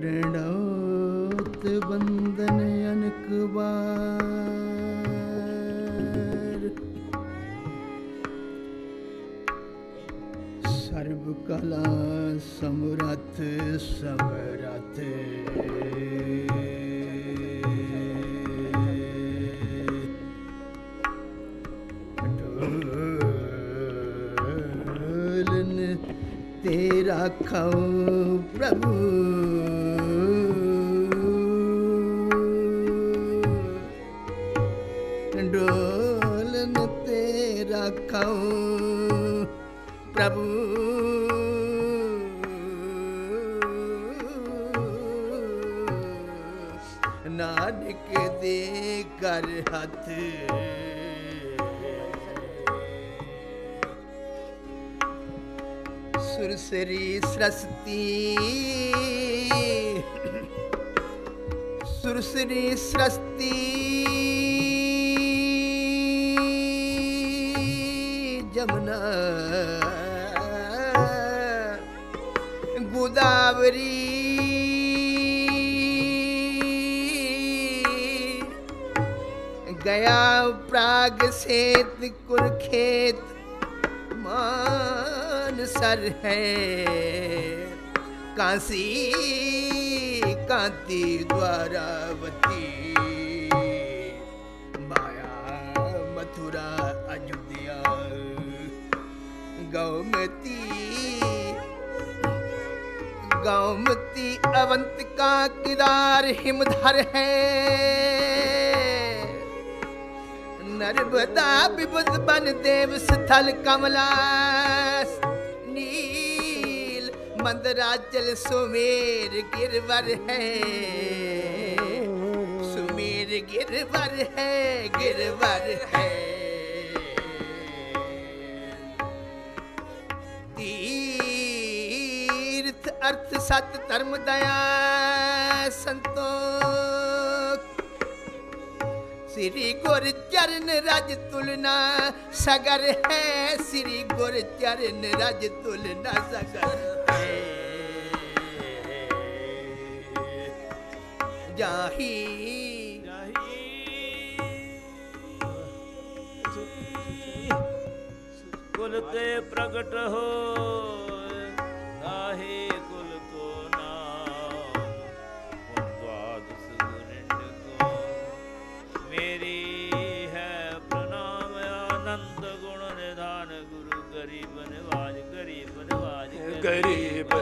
ਡੰਡੋਤ ਬੰਦਨ ਅਨਕ ਵਾਰ। ਸਰਬ ਕਲਾ ਸਮਰਥ ਸਮਰਥ ਤੇਰਾ ਖਾਉ ਪ੍ਰਭੂ। ਡੋਲਨ ਤੇਰਾ ਖਾਉ। ਪ੍ਰਭੂ ਨਾਨਕ ਦੇ ਕਰ ਹੱਥ। ਸੁਰਸਰੀ ਸਰਸਤੀ ਸੁਰਸਰੀ ਸਰਸਤੀ। यमुना गोदावरी। गया प्राग सेत कुरखेत मानसर है। काशी कांति द्वारावती। गौमती गौमती अवंत का किदार हिमधर है। नर्मदा विबुद बन देव स्थल कमला, नील मंदराचल सुमेर गिरवर है। सुमेर गिरवर है गिरवर है। अर्थ सत धर्म दया संतोष श्री गुर चरण रज तुलना सगर है। श्री गुर चरण रज तुलना सगर है। प्रकट हो। ਹੋਏ ਨਾਹੀ ਕੁਲ ਕੋ ਨਾਮ ਵੰਦਵਾਦਸ ਗੁਰਿੰਦ ਕੋ ਮੇਰੀ ਹੈ ਪ੍ਰਣਾਮ ਆਨੰਦ ਗੁਣ ਨਿਧਾਨ ਗੁਰੂ ਗਰੀਬ ਨਿਵਾਜ ਗਰੀਬ ਨਿਵਾਜ ਗਰੀਬ